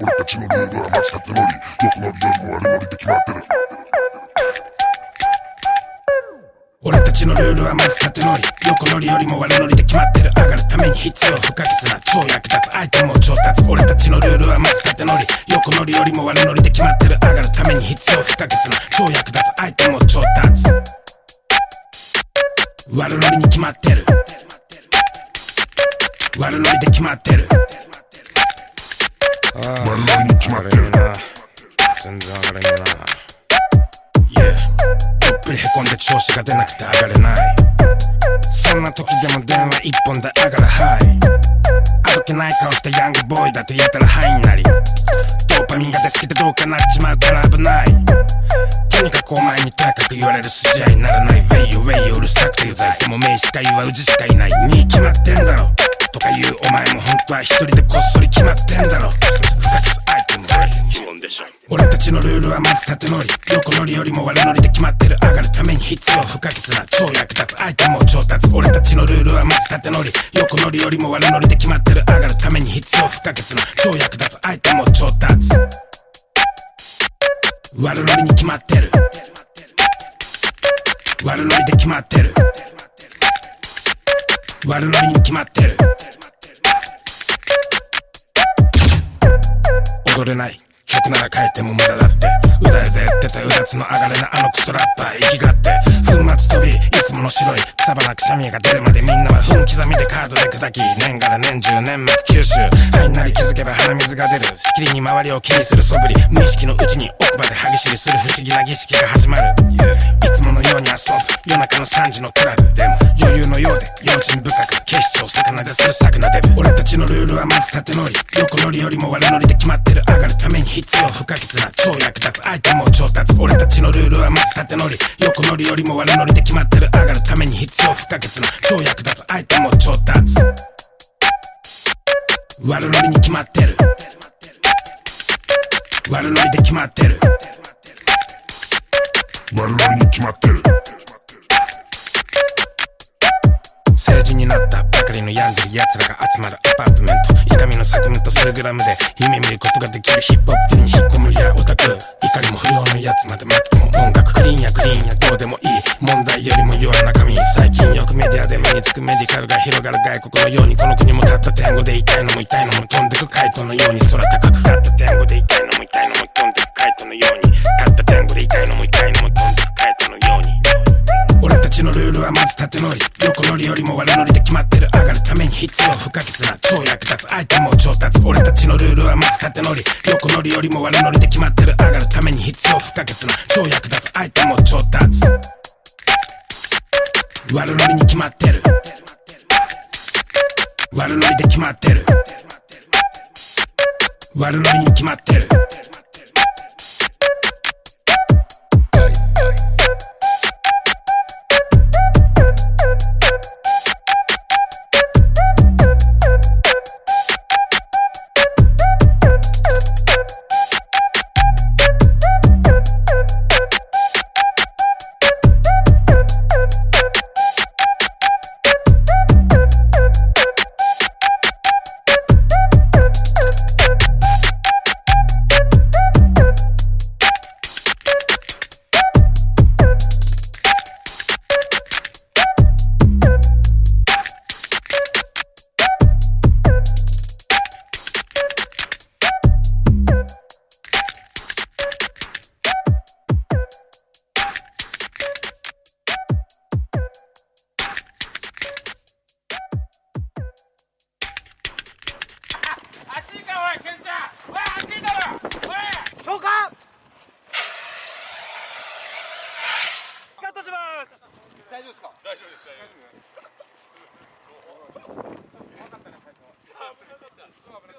俺たちのルールは間違ってノリ横ノリよりも悪ノリで決まってる俺たちのルールはまず縦乗り横乗りよりも悪乗りで決まってる。上がるために必要不可欠な超役立つアイテムを調達俺たちのルールはまず縦乗り横乗りよりも悪乗りで決まってる。上がるために必要不可欠な超役立つアイテムを調達。悪乗りに決まってる。悪乗りで決まってる。悪ノリに決まってるな全然上がれねえな Yeah どっぷりへこんで調子が出なくて上がれない。そんな時でも電話一本で上がるハイあどけない。顔してヤングボーイだと言えたらハイになりドーパミンが出すぎてどうかなっちまうから危ない。とにかくお前にとやかく言われる筋合い。にならない。ウェイよウェイようるさくてうざい。でも名しか言わうじしかい。ない。に決まってんだろとか言う。お前も本当は一人でこっそり決まってんだろ。不可欠アイテム俺たちのルールはまず縦乗り。横乗りよりも悪乗りで決まってる。上がるために必要不可欠な超役立つアイテムを調達俺たちのルールはまず縦乗り。横乗りよりも悪乗りで決まってる。上がるために必要不可欠な超役立つアイテムを調達。悪乗りに決まってる。悪乗りで決まってる悪乗りに決まってる。踊れない。曲なら変えても無駄だって。うだうだやってたうだつの上がれなあのクソラッパー。息がって粉末飛びいつもの白い。草花くしゃみが出るまでみんなは分刻みでカードで砕き。年がら年中年末九州。肺になり気づけば鼻水が出る。しきりに周りを気にする素振り。無意識のうちに奥歯で歯ぎしりする不思議な儀式が始まる。夜中の3時のクラブでも余裕のようで用心深く警視庁魚でするサクなデブ。俺たちのルールはまず縦乗り。横乗りよりも悪乗りで決まってる。上がるために必要不可欠な超役立つ。アイテムを調達俺たちのルールはまず縦乗り。横乗りよりも悪乗りで決まってる。上がるために必要不可欠な超役立つ。アイテムを調達悪乗りに決まってる。悪乗りで決まってる。悪ノリに決まってる。成人になったばかりの病んでる奴らが集まるアパートメント。痛みのサグメント数グラムで夢見ることができるヒップホップに引っ込むやオタク怒りも不良のやつまで巻き込む音楽クリーンやグリーンやどうでもいい問題よりも弱い中身最近よくメディアで目につくメディカルが広がる外国のようにこの国もたった天語で痛いのも痛いのも飛んでく回答のように空高くたった天語で痛いのも痛いのも飛んでく回答のように縦乗り横乗りよりも悪乗りで決まってる上がるために必要不可欠な超役立つアイテムを調達俺たちのルールはまず縦乗り横乗りよりも悪乗りで決まってる上がるために必要不可欠な超役立つアイテムを調達悪乗りに決まってる悪乗りで決まってる悪乗りに決まってるいかおいケンちゃん。おいあいだろ。おいカットします大丈夫ですか大丈夫です大丈夫です危なかったね最初危なかった